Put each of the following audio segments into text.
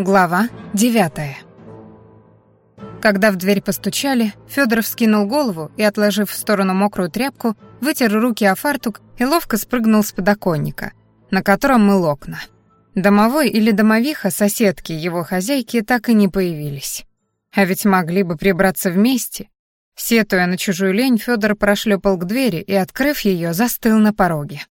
Глава девятая. Когда в дверь постучали, Федоров скинул голову и, отложив в сторону мокрую тряпку, вытер руки о фартук и ловко спрыгнул с подоконника, на котором мыл окна. Домовой или домовиха, соседки его хозяйки, так и не появились. А ведь могли бы прибраться вместе. Сетуя на чужую лень, Федор прошлепал к двери и, открыв ее, застыл на пороге.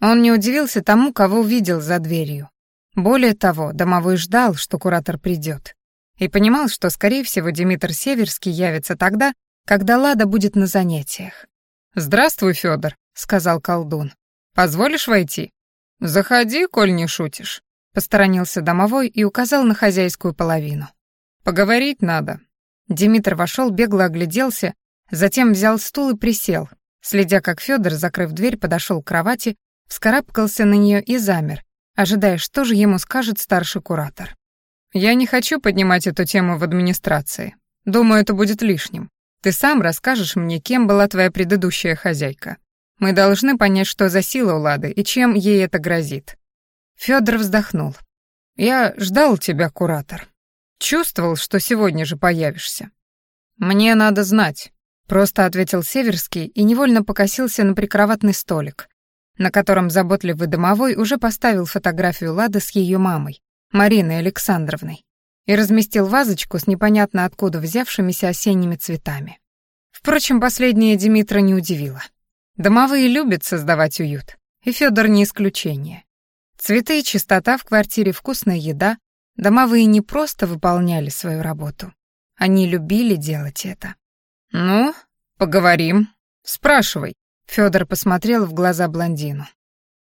Он не удивился тому, кого увидел за дверью. Более того, домовой ждал, что куратор придет, и понимал, что, скорее всего, Димитр Северский явится тогда, когда Лада будет на занятиях. «Здравствуй, Федор, сказал колдун. «Позволишь войти?» «Заходи, коль не шутишь», — посторонился домовой и указал на хозяйскую половину. «Поговорить надо». Димитр вошел, бегло огляделся, затем взял стул и присел, следя, как Федор, закрыв дверь, подошел к кровати, вскарабкался на нее и замер, ожидая, что же ему скажет старший куратор. «Я не хочу поднимать эту тему в администрации. Думаю, это будет лишним. Ты сам расскажешь мне, кем была твоя предыдущая хозяйка. Мы должны понять, что за сила у Лады и чем ей это грозит». Федор вздохнул. «Я ждал тебя, куратор. Чувствовал, что сегодня же появишься. Мне надо знать», — просто ответил Северский и невольно покосился на прикроватный столик, на котором заботливый домовой уже поставил фотографию Лады с ее мамой, Мариной Александровной, и разместил вазочку с непонятно откуда взявшимися осенними цветами. Впрочем, последнее Димитра не удивило. Домовые любят создавать уют, и Федор не исключение. Цветы, чистота в квартире, вкусная еда. Домовые не просто выполняли свою работу. Они любили делать это. «Ну, поговорим. Спрашивай», Федор посмотрел в глаза блондину.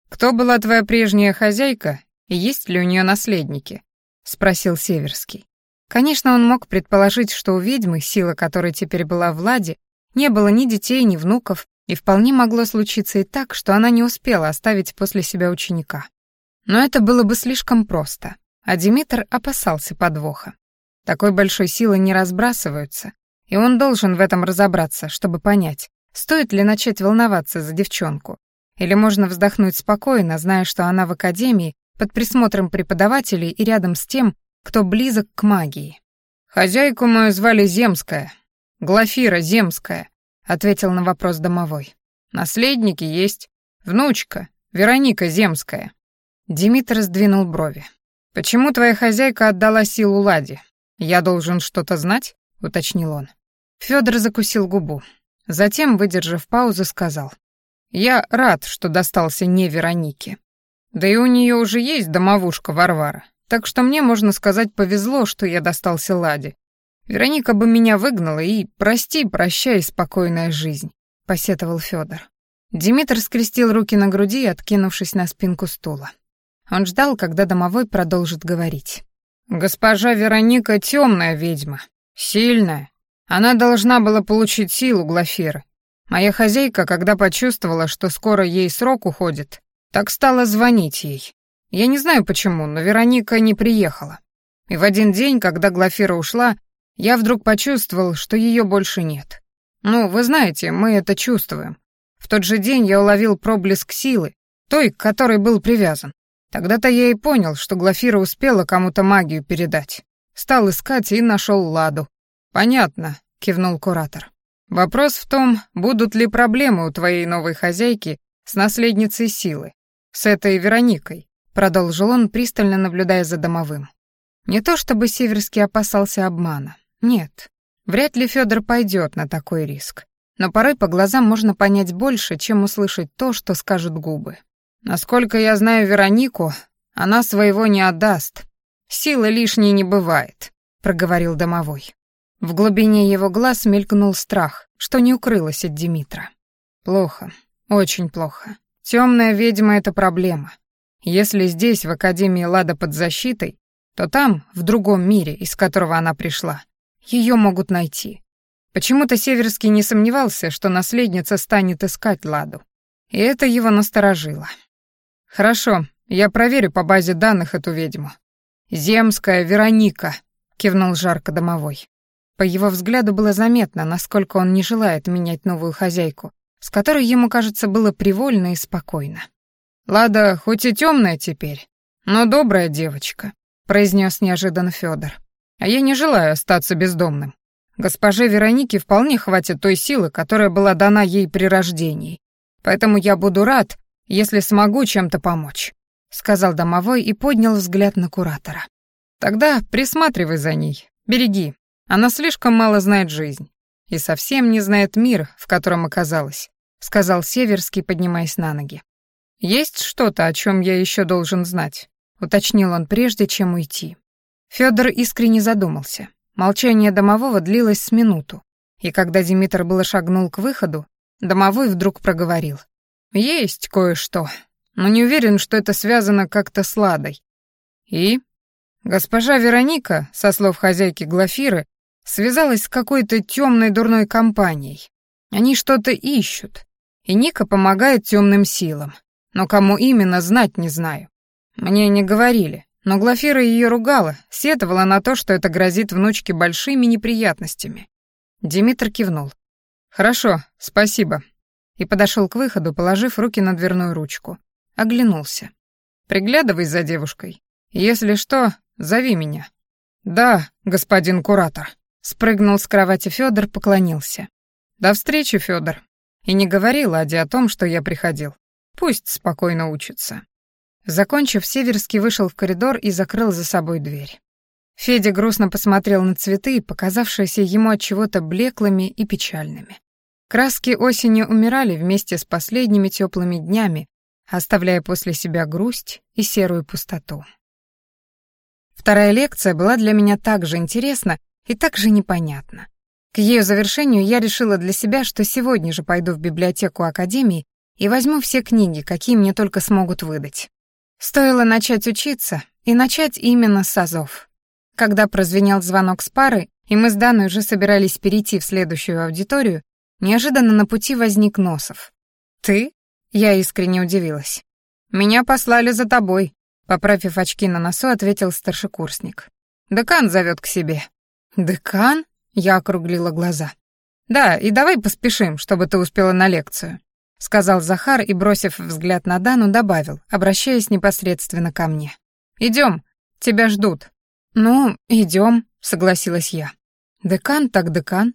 «Кто была твоя прежняя хозяйка и есть ли у нее наследники?» — спросил Северский. Конечно, он мог предположить, что у ведьмы, сила которой теперь была в Ладе, не было ни детей, ни внуков, и вполне могло случиться и так, что она не успела оставить после себя ученика. Но это было бы слишком просто, а Димитр опасался подвоха. Такой большой силы не разбрасываются, и он должен в этом разобраться, чтобы понять, Стоит ли начать волноваться за девчонку? Или можно вздохнуть спокойно, зная, что она в академии, под присмотром преподавателей и рядом с тем, кто близок к магии? «Хозяйку мою звали Земская, Глафира Земская», — ответил на вопрос домовой. «Наследники есть. Внучка, Вероника Земская». Димитр сдвинул брови. «Почему твоя хозяйка отдала силу Ладе? Я должен что-то знать?» — уточнил он. Фёдор закусил губу. Затем, выдержав паузу, сказал. «Я рад, что достался не Веронике. Да и у нее уже есть домовушка Варвара, так что мне, можно сказать, повезло, что я достался Ладе. Вероника бы меня выгнала и «прости, прощай, спокойная жизнь», — посетовал Федор. Димитр скрестил руки на груди, откинувшись на спинку стула. Он ждал, когда домовой продолжит говорить. «Госпожа Вероника темная ведьма, сильная, она должна была получить силу Глафиры. Моя хозяйка, когда почувствовала, что скоро ей срок уходит, так стала звонить ей. Я не знаю почему, но Вероника не приехала. И в один день, когда Глафира ушла, я вдруг почувствовал, что ее больше нет. Ну, вы знаете, мы это чувствуем. В тот же день я уловил проблеск силы, той, к которой был привязан. Тогда-то я и понял, что Глафира успела кому-то магию передать. Стал искать и нашел Ладу. «Понятно», — кивнул куратор. «Вопрос в том, будут ли проблемы у твоей новой хозяйки с наследницей силы, с этой Вероникой», — продолжил он, пристально наблюдая за домовым. Не то чтобы Северский опасался обмана. Нет, вряд ли Федор пойдет на такой риск. Но порой по глазам можно понять больше, чем услышать то, что скажут губы. Насколько я знаю Веронику, она своего не отдаст. Силы лишней не бывает, проговорил домовой. В глубине его глаз мелькнул страх, что не укрылось от Димитра. Плохо, очень плохо. Темная ведьма — это проблема. Если здесь, в Академии Лада под защитой, то там, в другом мире, из которого она пришла, ее могут найти. Почему-то Северский не сомневался, что наследница станет искать Ладу. И это его насторожило. «Хорошо, я проверю по базе данных эту ведьму». «Земская Вероника», — кивнул жарко домовой. По его взгляду было заметно, насколько он не желает менять новую хозяйку, с которой ему, кажется, было привольно и спокойно. «Лада хоть и темная теперь, но добрая девочка. — произнес неожиданно Федор. «А я не желаю остаться бездомным. Госпоже Веронике вполне хватит той силы, которая была дана ей при рождении. Поэтому я буду рад, если смогу чем-то помочь», — сказал домовой и поднял взгляд на куратора. «Тогда присматривай за ней, береги. Она слишком мало знает жизнь и совсем не знает мир, в котором оказалась», — сказал Северский, поднимаясь на ноги. «Есть что-то, о чем я еще должен знать?» — уточнил он прежде, чем уйти. Федор искренне задумался. Молчание домового длилось с минуту, и когда Димитр было шагнул к выходу, домовой вдруг проговорил. «Есть кое-что, но не уверен, что это связано как-то с Ладой». «И?» Госпожа Вероника, со слов хозяйки Глафиры, связалась с какой-то темной дурной компанией. Они что-то ищут, и Ника помогает темным силам. Но кому именно, знать не знаю. Мне не говорили, но Глафира ее ругала, сетовала на то, что это грозит внучке большими неприятностями. Димитр кивнул. «Хорошо, спасибо». И подошел к выходу, положив руки на дверную ручку. Оглянулся. «Приглядывай за девушкой. Если что, зови меня». «Да, господин куратор». Спрыгнул с кровати Федор, поклонился. «До встречи, Федор. И не говори Ладе о том, что я приходил. Пусть спокойно учится». Закончив, Северский вышел в коридор и закрыл за собой дверь. Федя грустно посмотрел на цветы, показавшиеся ему от чего-то блеклыми и печальными. Краски осени умирали вместе с последними теплыми днями, оставляя после себя грусть и серую пустоту. Вторая лекция была для меня так же интересна и так же непонятна. К ее завершению я решила для себя, что сегодня же пойду в библиотеку Академии и возьму все книги, какие мне только смогут выдать. Стоило начать учиться, и начать именно с азов. Когда прозвенел звонок с пары, и мы с Даной уже собирались перейти в следующую аудиторию, неожиданно на пути возник Носов. «Ты?» — я искренне удивилась. «Меня послали за тобой», — поправив очки на носу, ответил старшекурсник. «Декан зовет к себе». «Декан?» — я округлила глаза. «Да, и давай поспешим, чтобы ты успела на лекцию сказал Захар и, бросив взгляд на Дану, добавил, обращаясь непосредственно ко мне. Идем, тебя ждут. Ну, идем, согласилась я. Декан так декан.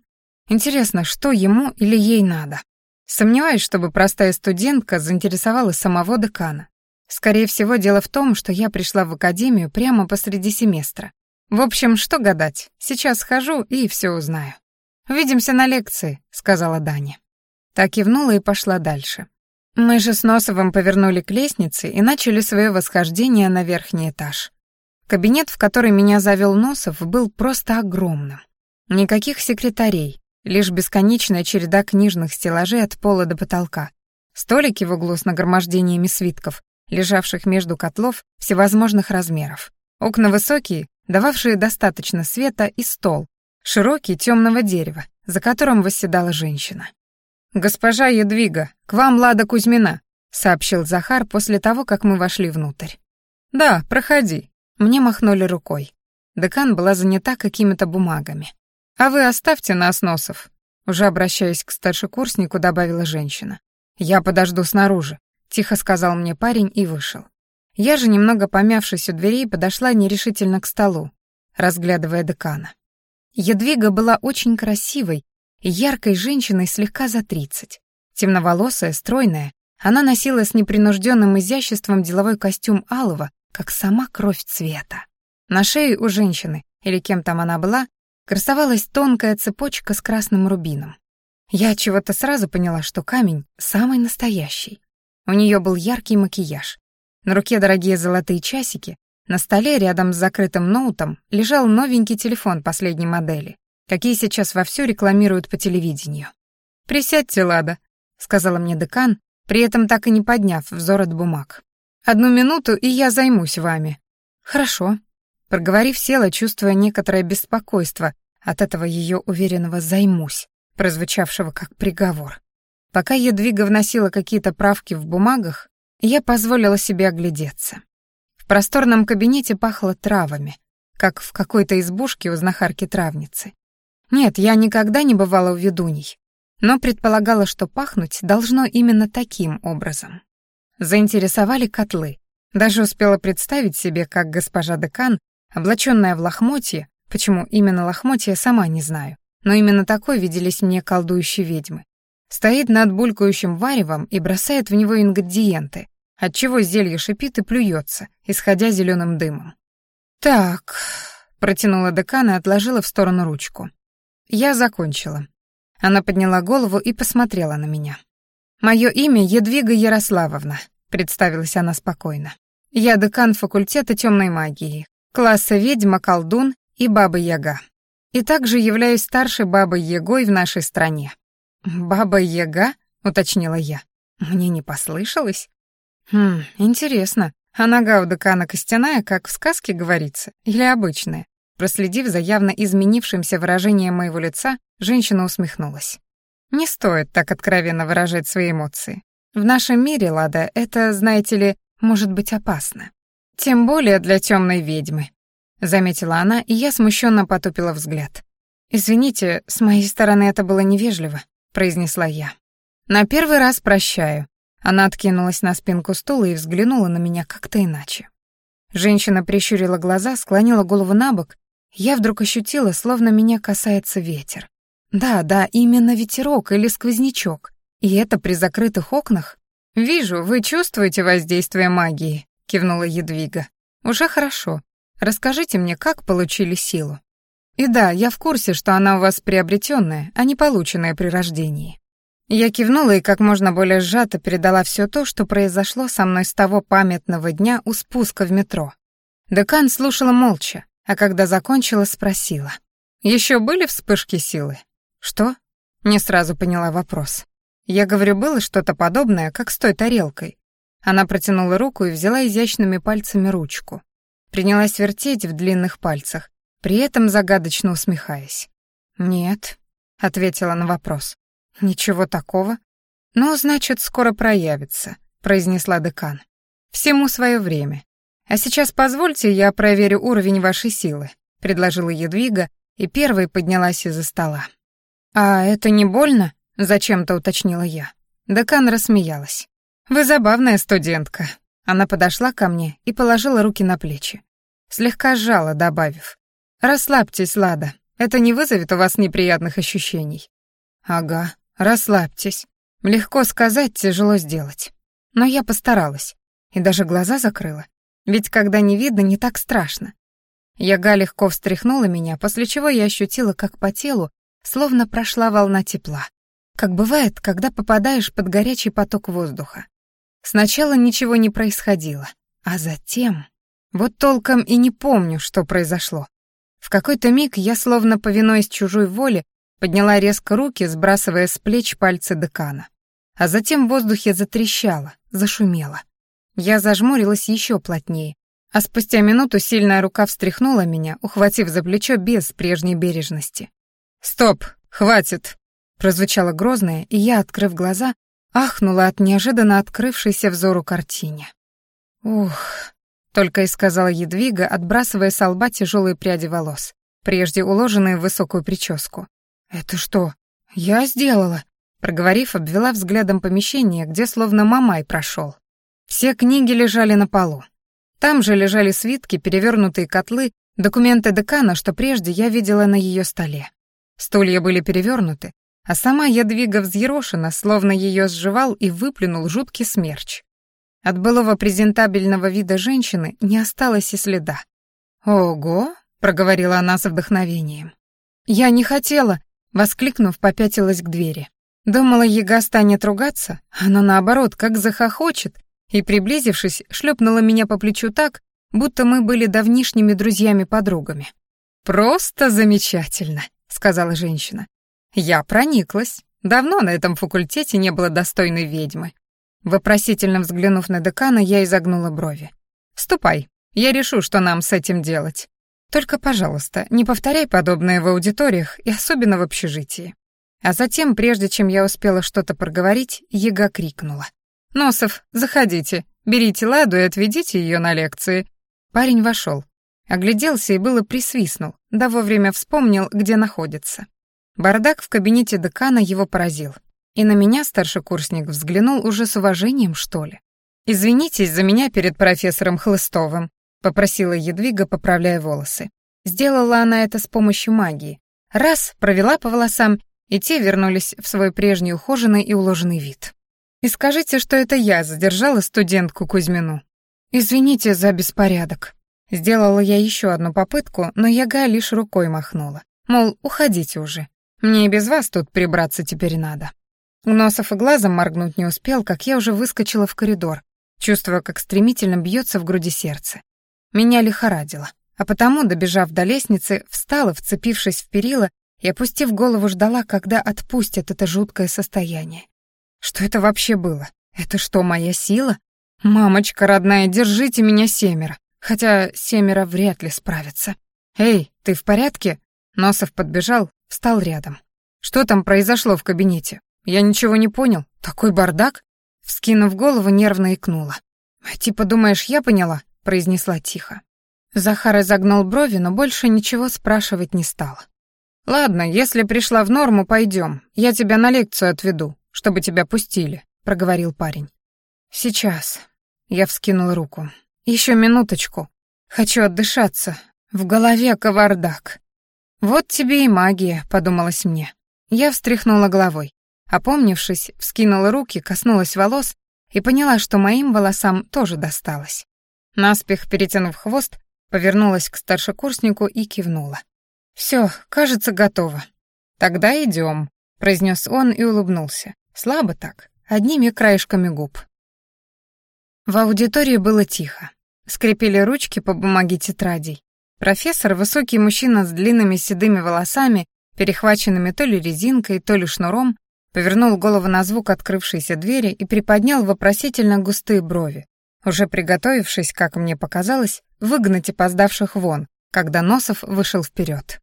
Интересно, что ему или ей надо? Сомневаюсь, чтобы простая студентка заинтересовала самого декана. Скорее всего, дело в том, что я пришла в академию прямо посреди семестра. В общем, что гадать, сейчас схожу и все узнаю. «Увидимся на лекции», — сказала Даня. Так кивнула и пошла дальше. Мы же с Носовым повернули к лестнице и начали свое восхождение на верхний этаж. Кабинет, в который меня завел Носов, был просто огромным. Никаких секретарей, лишь бесконечная череда книжных стеллажей от пола до потолка. Столики в углу с нагромождениями свитков, лежавших между котлов всевозможных размеров. Окна высокие, дававшие достаточно света, и стол, широкий, темного дерева, за которым восседала женщина. «Госпожа Едвига, к вам Лада Кузьмина», — сообщил Захар после того, как мы вошли внутрь. «Да, проходи». Мне махнули рукой. Декан была занята какими-то бумагами. «А вы оставьте нас, Носов», — уже обращаясь к старшекурснику, добавила женщина. «Я подожду снаружи», — тихо сказал мне парень и вышел. Я же, немного помявшись у дверей, подошла нерешительно к столу, разглядывая декана. Едвига была очень красивой яркой женщиной слегка за тридцать. Темноволосая, стройная, она носила с непринужденным изяществом деловой костюм алого, как сама кровь цвета. На шее у женщины, или кем там она была, красовалась тонкая цепочка с красным рубином. Я чего-то сразу поняла, что камень самый настоящий. У нее был яркий макияж. На руке дорогие золотые часики, на столе рядом с закрытым ноутом лежал новенький телефон последней модели какие сейчас вовсю рекламируют по телевидению. «Присядьте, Лада», — сказала мне декан, при этом так и не подняв взор от бумаг. «Одну минуту, и я займусь вами». «Хорошо», — проговорив, села, чувствуя некоторое беспокойство от этого ее уверенного «займусь», прозвучавшего как приговор. Пока Едвига вносила какие-то правки в бумагах, я позволила себе оглядеться. В просторном кабинете пахло травами, как в какой-то избушке у знахарки-травницы. Нет, я никогда не бывала у ведуней, но предполагала, что пахнуть должно именно таким образом. Заинтересовали котлы. Даже успела представить себе, как госпожа декан облаченная в лохмотье, почему именно лохмотья, сама не знаю, но именно такой виделись мне колдующие ведьмы. Стоит над булькающим варевом и бросает в него ингредиенты, отчего зелье шипит и плюется, исходя зеленым дымом. «Так», — протянула декан и отложила в сторону ручку. «Я закончила». Она подняла голову и посмотрела на меня. «Мое имя Едвига Ярославовна», — представилась она спокойно. «Я декан факультета темной магии, класса ведьма, колдун и баба-яга. И также являюсь старшей бабой-ягой в нашей стране». «Баба-яга?» — уточнила я. Мне не послышалось? Хм, интересно, а нога у декана костяная, как в сказке говорится, или обычная? Проследив за явно изменившимся выражением моего лица, женщина усмехнулась. Не стоит так откровенно выражать свои эмоции. В нашем мире, Лада, это, знаете ли, может быть опасно. Тем более для темной ведьмы, заметила она, и я смущенно потупила взгляд. Извините, с моей стороны это было невежливо, произнесла я. На первый раз прощаю. Она откинулась на спинку стула и взглянула на меня как-то иначе. Женщина прищурила глаза, склонила голову на бок. Я вдруг ощутила, словно меня касается ветер. Да, да, именно ветерок или сквознячок. И это при закрытых окнах. «Вижу, вы чувствуете воздействие магии», — кивнула Едвига. «Уже хорошо. Расскажите мне, как получили силу?» «И да, я в курсе, что она у вас приобретенная, а не полученная при рождении». Я кивнула и как можно более сжато передала все то, что произошло со мной с того памятного дня у спуска в метро. Декан слушала молча, а когда закончила, спросила. «Еще были вспышки силы?» «Что?» Не сразу поняла вопрос. Я говорю, было что-то подобное, как с той тарелкой. Она протянула руку и взяла изящными пальцами ручку. Принялась вертеть в длинных пальцах, при этом загадочно усмехаясь. «Нет», — ответила на вопрос. «Ничего такого?» «Ну, значит, скоро проявится», — произнесла декан. «Всему свое время. А сейчас позвольте, я проверю уровень вашей силы», — предложила Едвига и первой поднялась из-за стола. «А это не больно?» — зачем-то уточнила я. Декан рассмеялась. «Вы забавная студентка». Она подошла ко мне и положила руки на плечи. Слегка сжала, добавив. «Расслабьтесь, Лада, это не вызовет у вас неприятных ощущений». «Ага, расслабьтесь. Легко сказать, тяжело сделать. Но я постаралась. И даже глаза закрыла. Ведь когда не видно, не так страшно. Яга легко встряхнула меня, после чего я ощутила, как по телу словно прошла волна тепла. Как бывает, когда попадаешь под горячий поток воздуха. Сначала ничего не происходило, а затем... Вот толком и не помню, что произошло. В какой-то миг я, словно повинуясь чужой воле, подняла резко руки, сбрасывая с плеч пальцы декана. А затем в воздухе затрещало, зашумело. Я зажмурилась еще плотнее, а спустя минуту сильная рука встряхнула меня, ухватив за плечо без прежней бережности. «Стоп! Хватит!» прозвучало грозное, и я, открыв глаза, ахнула от неожиданно открывшейся взору картине. «Ух!» — только и сказала Едвига, отбрасывая с лба тяжелые пряди волос, прежде уложенные в высокую прическу. «Это что, я сделала?» Проговорив, обвела взглядом помещение, где словно мамай прошел. Все книги лежали на полу. Там же лежали свитки, перевернутые котлы, документы декана, что прежде я видела на ее столе. Стулья были перевернуты, а сама ядвига взъерошена, словно ее сживал и выплюнул жуткий смерч. От былого презентабельного вида женщины не осталось и следа. «Ого!» — проговорила она с вдохновением. «Я не хотела!» — воскликнув, попятилась к двери. Думала, яга станет ругаться, но наоборот, как захохочет, и, приблизившись, шлепнула меня по плечу так, будто мы были давнишними друзьями-подругами. «Просто замечательно!» — сказала женщина. «Я прониклась. Давно на этом факультете не было достойной ведьмы». Вопросительно взглянув на декана, я изогнула брови. «Ступай, я решу, что нам с этим делать. Только, пожалуйста, не повторяй подобное в аудиториях и особенно в общежитии». А затем, прежде чем я успела что-то проговорить, Ега крикнула. «Носов, заходите, берите ладу и отведите ее на лекции». Парень вошел, Огляделся и было присвистнул, да вовремя вспомнил, где находится. Бардак в кабинете декана его поразил. И на меня старшекурсник курсник, взглянул уже с уважением, что ли. «Извинитесь за меня перед профессором Хлыстовым», — попросила Едвига, поправляя волосы. Сделала она это с помощью магии. Раз, провела по волосам, и те вернулись в свой прежний ухоженный и уложенный вид. «И скажите, что это я задержала студентку Кузьмину. Извините за беспорядок». Сделала я еще одну попытку, но яга лишь рукой махнула. Мол, уходите уже. Мне и без вас тут прибраться теперь надо. Носов и глазом моргнуть не успел, как я уже выскочила в коридор, чувствуя, как стремительно бьется в груди сердце. Меня лихорадило, а потому, добежав до лестницы, встала, вцепившись в перила и, опустив голову, ждала, когда отпустят это жуткое состояние. Что это вообще было? Это что, моя сила? Мамочка родная, держите меня семеро. Хотя семеро вряд ли справятся. Эй, ты в порядке? Носов подбежал, встал рядом. Что там произошло в кабинете? Я ничего не понял. Такой бардак? Вскинув голову, нервно икнула. «Типа думаешь, я поняла?» — произнесла тихо. Захар изогнул брови, но больше ничего спрашивать не стал. «Ладно, если пришла в норму, пойдем. Я тебя на лекцию отведу, чтобы тебя пустили», — проговорил парень. «Сейчас». Я вскинул руку. Еще минуточку. Хочу отдышаться. В голове кавардак. «Вот тебе и магия», — подумалось мне. Я встряхнула головой. Опомнившись, вскинула руки, коснулась волос и поняла, что моим волосам тоже досталось. Наспех перетянув хвост, повернулась к старшекурснику и кивнула. «Все, кажется, готово». «Тогда идем», — произнес он и улыбнулся. Слабо так, одними краешками губ. В аудитории было тихо. Скрипели ручки по бумаге тетрадей. Профессор, высокий мужчина с длинными седыми волосами, перехваченными то ли резинкой, то ли шнуром, повернул голову на звук открывшейся двери и приподнял вопросительно густые брови, уже приготовившись, как мне показалось, выгнать опоздавших вон, когда Носов вышел вперед.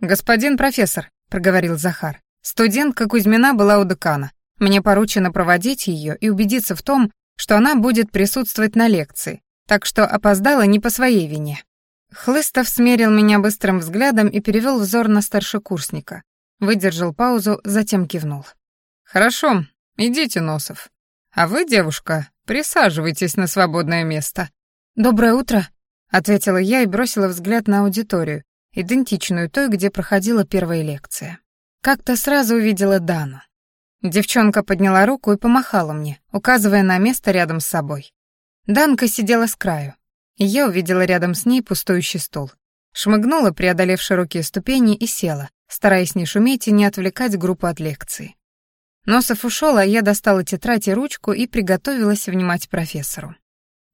«Господин профессор», — проговорил Захар, — «студентка Кузьмина была у декана. Мне поручено проводить ее и убедиться в том, что она будет присутствовать на лекции, так что опоздала не по своей вине. Хлыстов смерил меня быстрым взглядом и перевел взор на старшекурсника. Выдержал паузу, затем кивнул. «Хорошо, идите, Носов. А вы, девушка, присаживайтесь на свободное место». «Доброе утро», — ответила я и бросила взгляд на аудиторию, идентичную той, где проходила первая лекция. Как-то сразу увидела Дану. Девчонка подняла руку и помахала мне, указывая на место рядом с собой. Данка сидела с краю, и я увидела рядом с ней пустующий стул. Шмыгнула, преодолев широкие ступени, и села, стараясь не шуметь и не отвлекать группу от лекции. Носов ушел, а я достала тетрадь и ручку и приготовилась внимать профессору.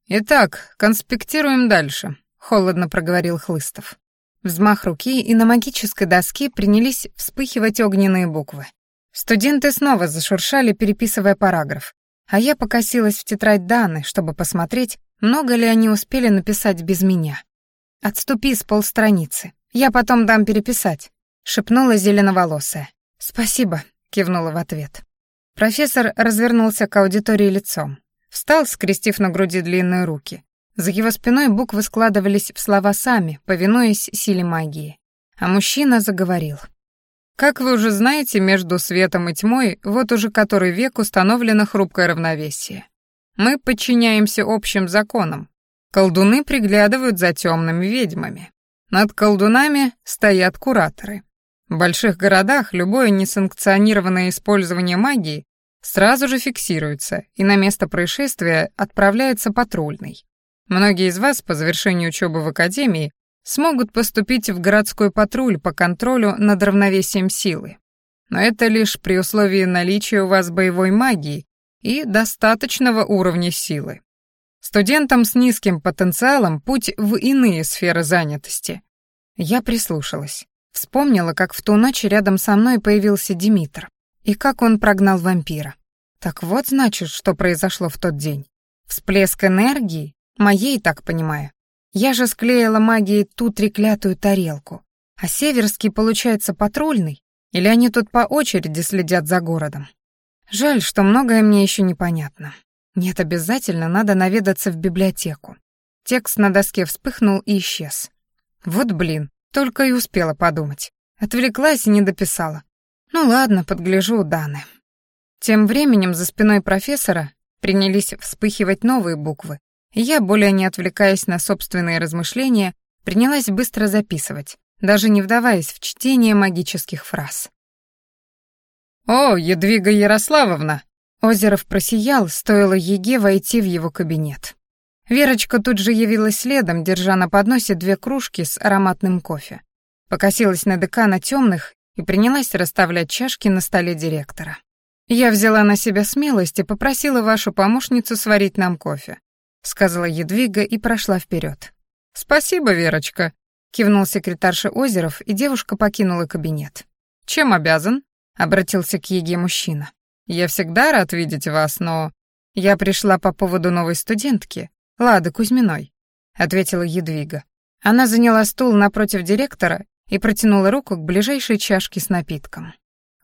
«Итак, конспектируем дальше», — холодно проговорил Хлыстов. Взмах руки, и на магической доске принялись вспыхивать огненные буквы. Студенты снова зашуршали, переписывая параграф, а я покосилась в тетрадь Даны, чтобы посмотреть, много ли они успели написать без меня. «Отступи с полстраницы. Я потом дам переписать», — шепнула зеленоволосая. «Спасибо», — кивнула в ответ. Профессор развернулся к аудитории лицом. Встал, скрестив на груди длинные руки. За его спиной буквы складывались в слова сами, повинуясь силе магии. А мужчина заговорил. «Как вы уже знаете, между светом и тьмой вот уже который век установлено хрупкое равновесие. Мы подчиняемся общим законам. Колдуны приглядывают за темными ведьмами. Над колдунами стоят кураторы. В больших городах любое несанкционированное использование магии сразу же фиксируется, и на место происшествия отправляется патрульный. Многие из вас по завершении учебы в академии смогут поступить в городской патруль по контролю над равновесием силы. Но это лишь при условии наличия у вас боевой магии и достаточного уровня силы. Студентам с низким потенциалом путь в иные сферы занятости. Я прислушалась. Вспомнила, как в ту ночь рядом со мной появился Димитр, и как он прогнал вампира. Так вот, значит, что произошло в тот день. Всплеск энергии, моей, так понимаю. Я же склеила магией ту треклятую тарелку. А Северский, получается, патрульный? Или они тут по очереди следят за городом? Жаль, что многое мне еще непонятно. Нет, обязательно надо наведаться в библиотеку. Текст на доске вспыхнул и исчез. Вот блин, только и успела подумать. Отвлеклась и не дописала. Ну ладно, подгляжу у Даны. Тем временем за спиной профессора принялись вспыхивать новые буквы, Я, более не отвлекаясь на собственные размышления, принялась быстро записывать, даже не вдаваясь в чтение магических фраз. «О, Едвига Ярославовна!» Озеров просиял, стоило Еге войти в его кабинет. Верочка тут же явилась следом, держа на подносе две кружки с ароматным кофе. Покосилась на декана темных и принялась расставлять чашки на столе директора. «Я взяла на себя смелость и попросила вашу помощницу сварить нам кофе», сказала Едвига и прошла вперед. «Спасибо, Верочка», кивнул секретарша Озеров, и девушка покинула кабинет. «Чем обязан?» — обратился к Еге мужчина. «Я всегда рад видеть вас, но...» «Я пришла по поводу новой студентки, Лады Кузьминой», — ответила Едвига. Она заняла стул напротив директора и протянула руку к ближайшей чашке с напитком.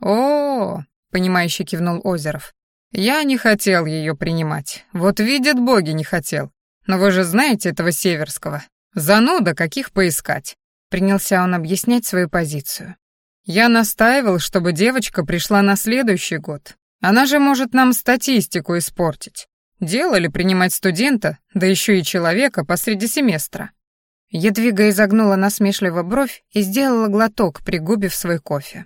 «О, -о, -о понимающе кивнул Озеров. «Я не хотел ее принимать. Вот видят боги, не хотел. Но вы же знаете этого Северского. Зануда, каких поискать?» Принялся он объяснять свою позицию. «Я настаивал, чтобы девочка пришла на следующий год. Она же может нам статистику испортить. Дело ли принимать студента, да еще и человека посреди семестра?» Едвига изогнула насмешливо бровь и сделала глоток, пригубив свой кофе.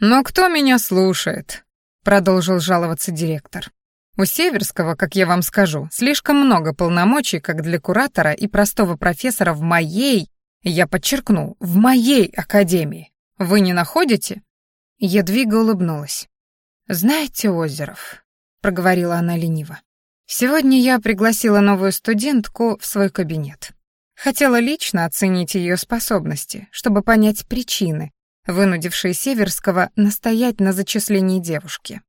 «Но кто меня слушает?» — продолжил жаловаться директор. «У Северского, как я вам скажу, слишком много полномочий как для куратора и простого профессора в моей, я подчеркну, в моей академии. Вы не находите?» Едвига улыбнулась. «Знаете, Озеров», — проговорила она лениво, «сегодня я пригласила новую студентку в свой кабинет. Хотела лично оценить ее способности, чтобы понять причины, вынудившие Северского настоять на зачислении девушки.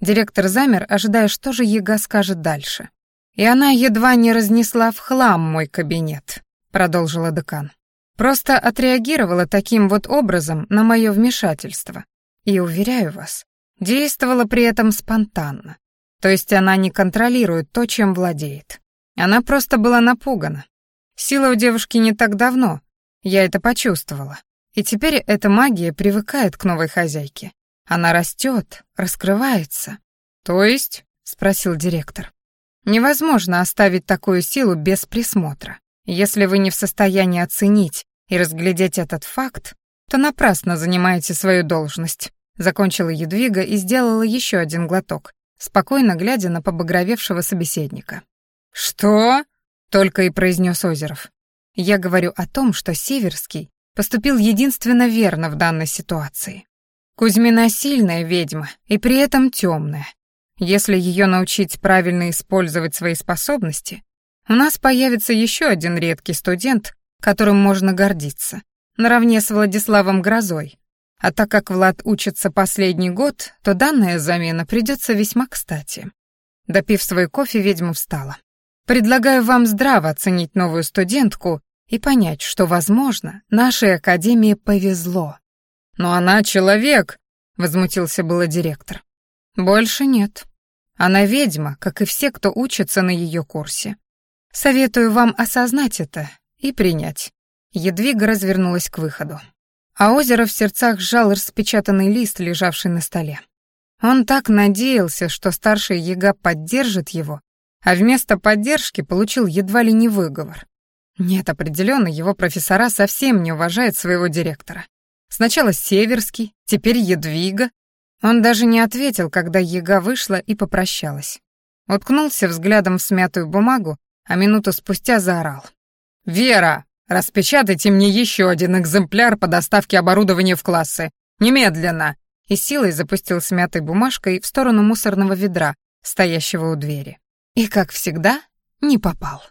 Директор замер, ожидая, что же Ега скажет дальше. «И она едва не разнесла в хлам мой кабинет», — продолжила декан. «Просто отреагировала таким вот образом на мое вмешательство. И, уверяю вас, действовала при этом спонтанно. То есть она не контролирует то, чем владеет. Она просто была напугана. Сила у девушки не так давно, я это почувствовала. И теперь эта магия привыкает к новой хозяйке. Она растет, раскрывается. То есть? спросил директор. Невозможно оставить такую силу без присмотра. Если вы не в состоянии оценить и разглядеть этот факт, то напрасно занимаете свою должность. Закончила Едвига и сделала еще один глоток, спокойно глядя на побагровевшего собеседника. «Что?» — только и произнес Озеров. «Я говорю о том, что Северский поступил единственно верно в данной ситуации. Кузьмина сильная ведьма и при этом темная. Если ее научить правильно использовать свои способности, у нас появится еще один редкий студент, которым можно гордиться, наравне с Владиславом Грозой. А так как Влад учится последний год, то данная замена придется весьма кстати. Допив свой кофе, ведьма встала. Предлагаю вам здраво оценить новую студентку и понять, что, возможно, нашей академии повезло. «Но она человек», — возмутился было директор. «Больше нет. Она ведьма, как и все, кто учится на ее курсе. Советую вам осознать это и принять». Едвига развернулась к выходу. А озеро в сердцах сжал распечатанный лист, лежавший на столе. Он так надеялся, что старший яга поддержит его, а вместо поддержки получил едва ли не выговор. Нет, определенно, его профессора совсем не уважают своего директора. Сначала Северский, теперь Едвига. Он даже не ответил, когда Ега вышла и попрощалась. Уткнулся взглядом в смятую бумагу, а минуту спустя заорал. «Вера, распечатайте мне еще один экземпляр по доставке оборудования в классы. Немедленно!» И силой запустил смятой бумажкой в сторону мусорного ведра, стоящего у двери. И, как всегда, не попал.